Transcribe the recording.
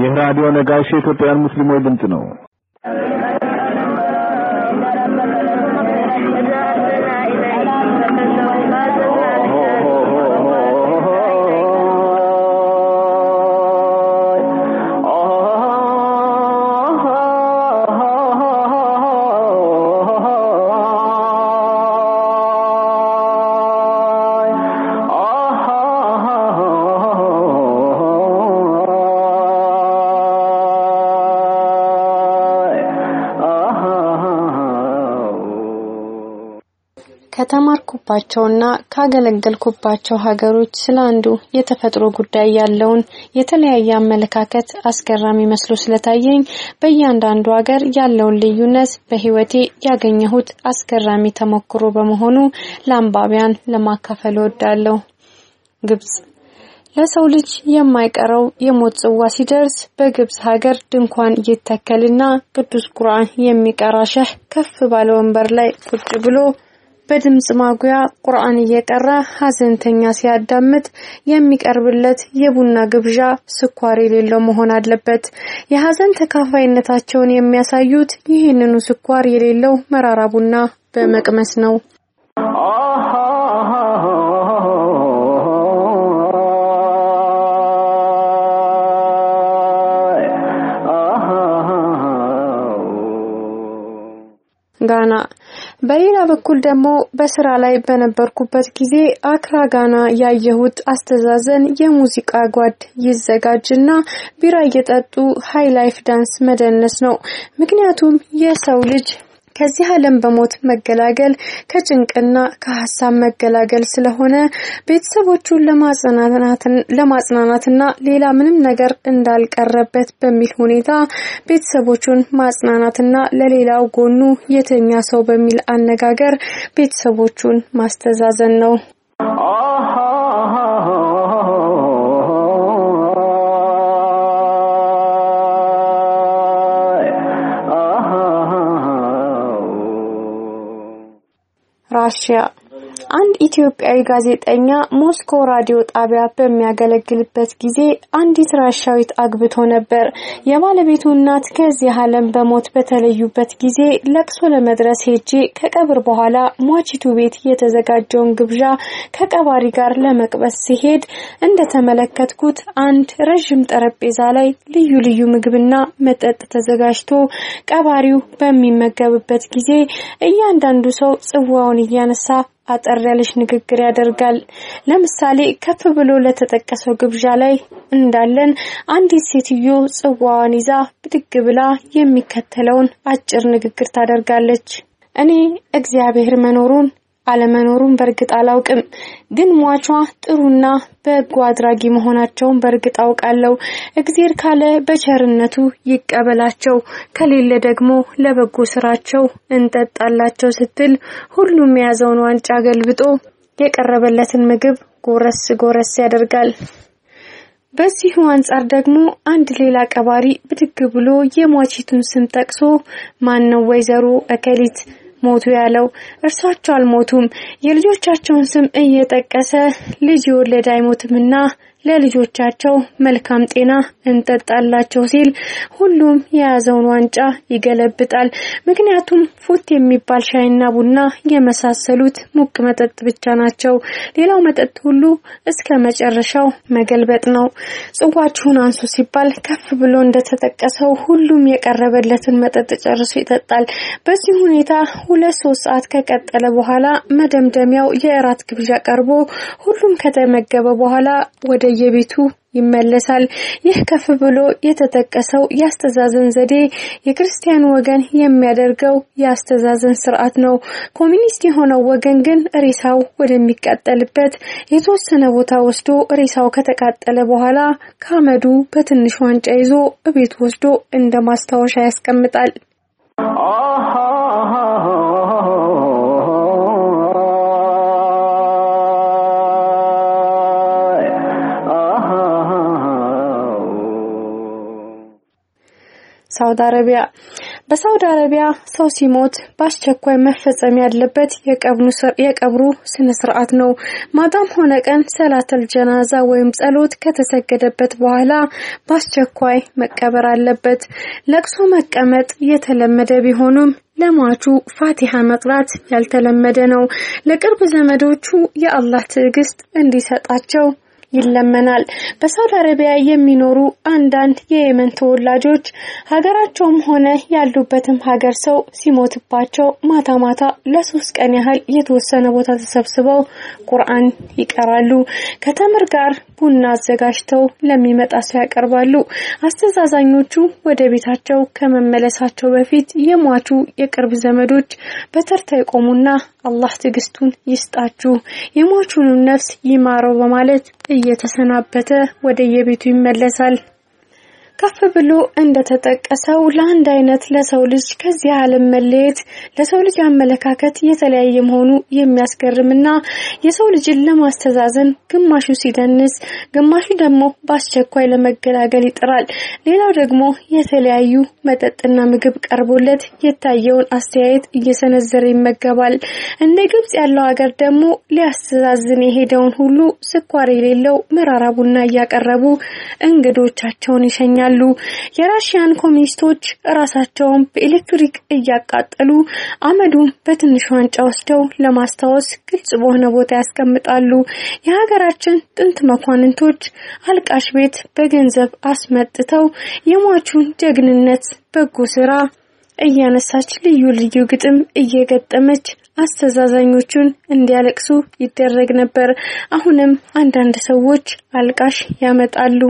ይህ ራዲዮ ነጋሽ የኢትዮጵያውያን ሙስሊሞች ድምፅ ነው። ከተማርኩባቸውና ካገለገልኩባቸው ሀገሮች ስለ አንዱ የተፈጥሮ ጉዳይ ያለውን የተለያየ አመለካከት አስገራሚ መስሎ ስለታየኝ በእያንዳንዱ ሀገር ያለውን ልዩነት በሕይወቴ ያገኘሁት አስገራሚ ተሞክሮ በመሆኑ ለአንባቢያን ለማካፈል እወዳለሁ። ግብጽ ለሰው ልጅ የማይቀረው የሞት ጽዋ ሲደርስ በግብጽ ሀገር ድንኳን ይተከልና ቅዱስ ቁርአን የሚቀራ ሸህ ከፍ ባለ ወንበር ላይ ቁጭ ብሎ በድምጽ ማጉያ ቁርአን እየቀራ ሀዘንተኛ ሲያዳምጥ የሚቀርብለት የቡና ግብዣ ስኳር የሌለው መሆን አለበት። የሀዘን ተካፋይነታቸውን የሚያሳዩት ይህንኑ ስኳር የሌለው መራራ ቡና በመቅመስ ነው። ጋና በሌላ በኩል ደግሞ በስራ ላይ በነበርኩበት ጊዜ አክራ ጋና ያየሁት አስተዛዘን የሙዚቃ ጓድ ይዘጋጅና ቢራ እየጠጡ high life ዳንስ መደነስ ነው። ምክንያቱም የሰው ልጅ ከዚህ ዓለም በሞት መገላገል ከጭንቅና ከሀሳብ መገላገል ስለሆነ ቤተሰቦቹን ለማጽናናትና ሌላ ምንም ነገር እንዳልቀረበት በሚል ሁኔታ ቤተሰቦቹን ማጽናናትና ለሌላው ጎኑ የተኛ ሰው በሚል አነጋገር ቤተሰቦቹን ማስተዛዘን ነው። 俄罗斯。አንድ ኢትዮጵያዊ ጋዜጠኛ ሞስኮ ራዲዮ ጣቢያ በሚያገለግልበት ጊዜ አንዲት ራሻዊት አግብቶ ነበር። የባለቤቱ እናት ከዚህ ዓለም በሞት በተለዩበት ጊዜ ለቅሶ ለመድረስ ሄጄ ከቀብር በኋላ ሟቺቱ ቤት የተዘጋጀውን ግብዣ ከቀባሪ ጋር ለመቅበስ ሲሄድ እንደተመለከትኩት አንድ ረዥም ጠረጴዛ ላይ ልዩ ልዩ ምግብና መጠጥ ተዘጋጅቶ ቀባሪው በሚመገብበት ጊዜ እያንዳንዱ ሰው ጽዋውን እያነሳ አጠር ያለች ንግግር ያደርጋል። ለምሳሌ ከፍ ብሎ ለተጠቀሰው ግብዣ ላይ እንዳለን አንዲት ሴትዮ ጽዋዋን ይዛ ብድግ ብላ የሚከተለውን አጭር ንግግር ታደርጋለች። እኔ እግዚአብሔር መኖሩን አለመኖሩን በእርግጥ አላውቅም፣ ግን ሟቿ ጥሩና በጎ አድራጊ መሆናቸውን በእርግጥ አውቃለሁ። እግዜር ካለ በቸርነቱ ይቀበላቸው፣ ከሌለ ደግሞ ለበጎ ስራቸው እንጠጣላቸው ስትል ሁሉም የያዘውን ዋንጫ ገልብጦ የቀረበለትን ምግብ ጎረስ ጎረስ ያደርጋል። በዚሁ አንጻር ደግሞ አንድ ሌላ ቀባሪ ብድግ ብሎ የሟቺቱን ስም ጠቅሶ ማን ነው ወይዘሮ እከሊት ሞቱ ያለው እርሳቸው አልሞቱም። የልጆቻቸውን ስም እየጠቀሰ ልጅ የወለደ አይሞትምና ለልጆቻቸው መልካም ጤና እንጠጣላቸው ሲል ሁሉም የያዘውን ዋንጫ ይገለብጣል። ምክንያቱም ፉት የሚባል ሻይና ቡና የመሳሰሉት ሙቅ መጠጥ ብቻ ናቸው። ሌላው መጠጥ ሁሉ እስከ መጨረሻው መገልበጥ ነው። ጽዋችሁን አንሱ ሲባል ከፍ ብሎ እንደተጠቀሰው ሁሉም የቀረበለትን መጠጥ ጨርሶ ይጠጣል። በዚህ ሁኔታ ሁለት ሶስት ሰዓት ከቀጠለ በኋላ መደምደሚያው የእራት ግብዣ ቀርቦ ሁሉም ከተመገበ በኋላ ወደ የቤቱ ይመለሳል። ይህ ከፍ ብሎ የተጠቀሰው የአስተዛዘን ዘዴ የክርስቲያኑ ወገን የሚያደርገው የአስተዛዘን ስርዓት ነው። ኮሚኒስት የሆነው ወገን ግን ሬሳው ወደሚቃጠልበት የተወሰነ ቦታ ወስዶ ሬሳው ከተቃጠለ በኋላ ከአመዱ በትንሽ ዋንጫ ይዞ እቤቱ ወስዶ እንደ ማስታወሻ ያስቀምጣል። ሳውዲ አረቢያ በሳውዲ አረቢያ ሰው ሲሞት በአስቸኳይ መፈጸም ያለበት የቀብሩ ስነ ስርዓት ነው። ማታም ሆነ ቀን ሰላተል ጀናዛ ወይም ጸሎት ከተሰገደበት በኋላ በአስቸኳይ መቀበር አለበት። ለቅሶ መቀመጥ የተለመደ ቢሆኑም ለሟቹ ፋቲሃ መቅራት ያልተለመደ ነው። ለቅርብ ዘመዶቹ የአላህ ትዕግስት እንዲሰጣቸው ይለመናል። በሳውዲ አረቢያ የሚኖሩ አንዳንድ የየመን ተወላጆች ሀገራቸውም ሆነ ያሉበትም ሀገር ሰው ሲሞትባቸው ማታ ማታ ለሶስት ቀን ያህል የተወሰነ ቦታ ተሰብስበው ቁርአን ይቀራሉ። ከተምር ጋር ቡና አዘጋጅተው ለሚመጣ ሰው ያቀርባሉ። አስተዛዛኞቹ ወደ ቤታቸው ከመመለሳቸው በፊት የሟቹ የቅርብ ዘመዶች በተርታ ይቆሙና አላህ ትዕግስቱን ይስጣችሁ የሟቹንም ነፍስ ይማረው በማለት እየተሰናበተ ወደ የቤቱ ይመለሳል። ከፍ ብሎ እንደተጠቀሰው ለአንድ አይነት ለሰው ልጅ ከዚህ ዓለም መለየት ለሰው ልጅ አመለካከት የተለያየ መሆኑ የሚያስገርምና የሰው ልጅን ለማስተዛዘን ግማሹ ሲደንስ፣ ግማሹ ደግሞ በአስቸኳይ ለመገላገል ይጥራል። ሌላው ደግሞ የተለያዩ መጠጥና ምግብ ቀርቦለት የታየውን አስተያየት እየሰነዘረ ይመገባል። እንደ ግብጽ ያለው ሀገር ደግሞ ሊያስተዛዝን የሄደውን ሁሉ ስኳር የሌለው መራራ ቡና እያቀረቡ እንግዶቻቸውን ይሸኛል። ይገኛሉ። የራሽያን ኮሚኒስቶች ራሳቸውን በኤሌክትሪክ እያቃጠሉ አመዱን በትንሽ ዋንጫ ወስደው ለማስታወስ ግልጽ በሆነ ቦታ ያስቀምጣሉ። የሀገራችን ጥንት መኳንንቶች አልቃሽ ቤት በገንዘብ አስመጥተው የሟቹን ጀግንነት፣ በጎ ስራ እያነሳች ልዩ ልዩ ግጥም እየገጠመች አስተዛዛኞቹን እንዲያለቅሱ ይደረግ ነበር። አሁንም አንዳንድ ሰዎች አልቃሽ ያመጣሉ።